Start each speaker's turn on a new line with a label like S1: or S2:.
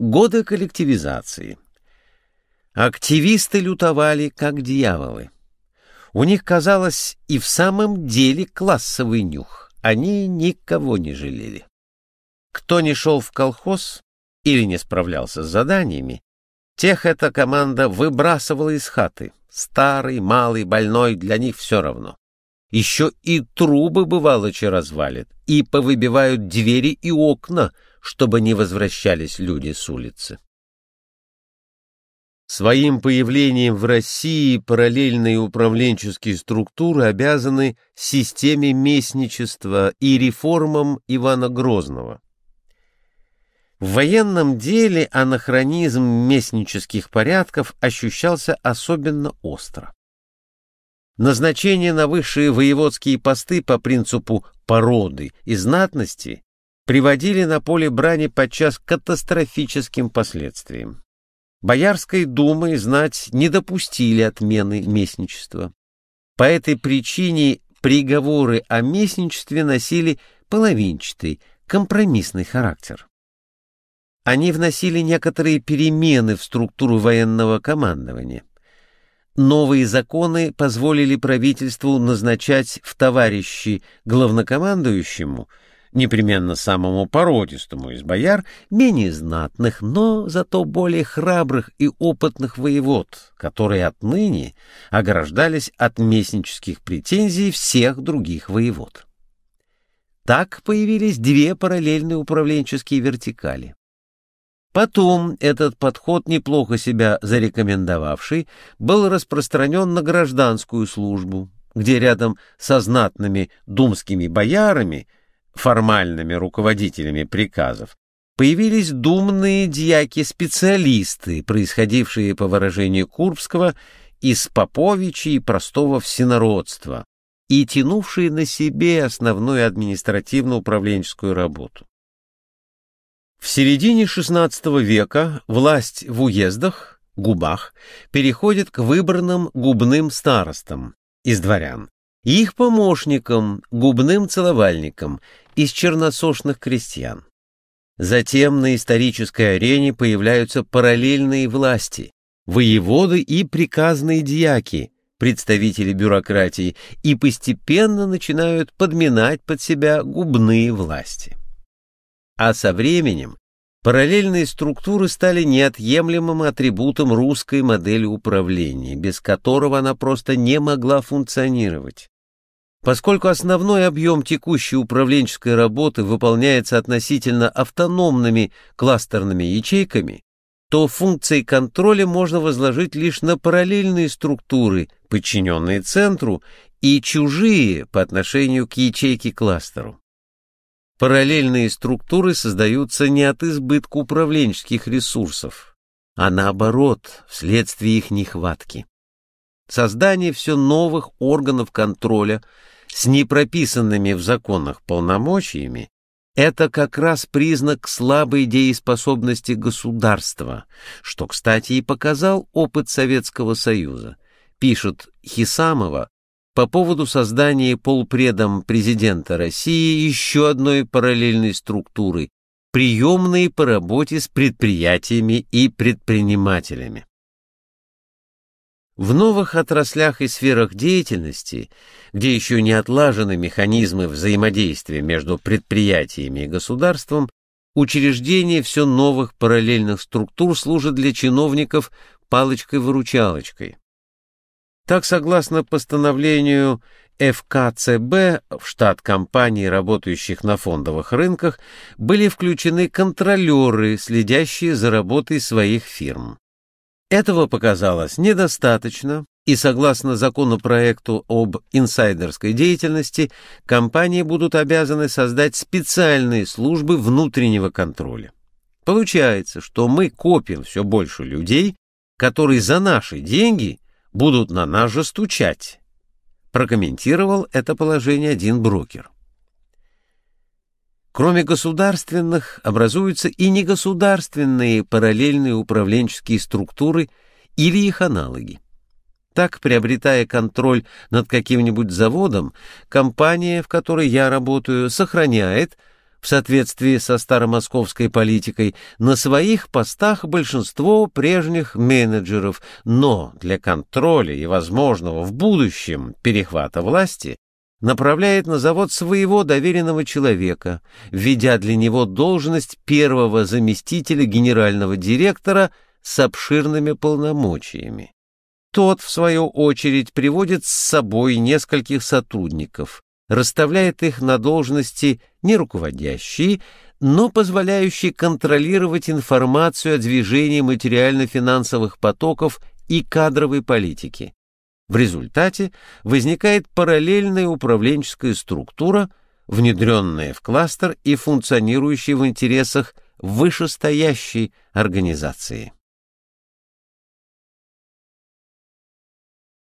S1: Годы коллективизации. Активисты лютовали, как дьяволы. У них, казалось, и в самом деле классовый нюх. Они никого не жалели. Кто не шел в колхоз или не справлялся с заданиями, тех эта команда выбрасывала из хаты. Старый, малый, больной, для них все равно. Еще и трубы, бывало, че развалит, и повыбивают двери и окна, чтобы не возвращались люди с улицы. Своим появлением в России параллельные управленческие структуры обязаны системе местничества и реформам Ивана Грозного. В военном деле анахронизм местнических порядков ощущался особенно остро. Назначение на высшие воеводские посты по принципу породы и знатности приводили на поле брани подчас катастрофическим последствиям. Боярской думой знать не допустили отмены местничества. По этой причине приговоры о местничестве носили половинчатый, компромиссный характер. Они вносили некоторые перемены в структуру военного командования. Новые законы позволили правительству назначать в товарищи главнокомандующему, непременно самому породистому из бояр, менее знатных, но зато более храбрых и опытных воевод, которые отныне ограждались от местнических претензий всех других воевод. Так появились две параллельные управленческие вертикали. Потом этот подход, неплохо себя зарекомендовавший, был распространен на гражданскую службу, где рядом со знатными думскими боярами, формальными руководителями приказов, появились думные дьяки-специалисты, происходившие, по выражению Курбского, из поповичей и простого всенародства, и тянувшие на себе основную административно-управленческую работу. В середине XVI века власть в уездах, губах, переходит к выбранным губным старостам из дворян и их помощникам, губным целовальникам из черносошных крестьян. Затем на исторической арене появляются параллельные власти, воеводы и приказные дьяки, представители бюрократии, и постепенно начинают подминать под себя губные власти. А со временем параллельные структуры стали неотъемлемым атрибутом русской модели управления, без которого она просто не могла функционировать. Поскольку основной объем текущей управленческой работы выполняется относительно автономными кластерными ячейками, то функции контроля можно возложить лишь на параллельные структуры, подчиненные центру, и чужие по отношению к ячейке кластеру. Параллельные структуры создаются не от избытка управленческих ресурсов, а наоборот, вследствие их нехватки. Создание все новых органов контроля с непрописанными в законах полномочиями это как раз признак слабой дееспособности государства, что, кстати, и показал опыт Советского Союза, пишет Хисамова по поводу создания полпредом президента России еще одной параллельной структуры, приемной по работе с предприятиями и предпринимателями. В новых отраслях и сферах деятельности, где еще не отлажены механизмы взаимодействия между предприятиями и государством, учреждение все новых параллельных структур служит для чиновников палочкой-выручалочкой. Так, согласно постановлению ФКЦБ, в штат компаний, работающих на фондовых рынках, были включены контролеры, следящие за работой своих фирм. Этого показалось недостаточно, и согласно законопроекту об инсайдерской деятельности, компании будут обязаны создать специальные службы внутреннего контроля. Получается, что мы копим все больше людей, которые за наши деньги будут на нас же стучать. Прокомментировал это положение один брокер. Кроме государственных, образуются и негосударственные параллельные управленческие структуры или их аналоги. Так, приобретая контроль над каким-нибудь заводом, компания, в которой я работаю, сохраняет, в соответствии со старомосковской политикой, на своих постах большинство прежних менеджеров, но для контроля и возможного в будущем перехвата власти направляет на завод своего доверенного человека, введя для него должность первого заместителя генерального директора с обширными полномочиями. Тот, в свою очередь, приводит с собой нескольких сотрудников, расставляет их на должности не руководящие, но позволяющие контролировать информацию о движении материально-финансовых потоков и кадровой политики. В результате возникает параллельная управленческая структура, внедренная в кластер и функционирующая в интересах вышестоящей организации.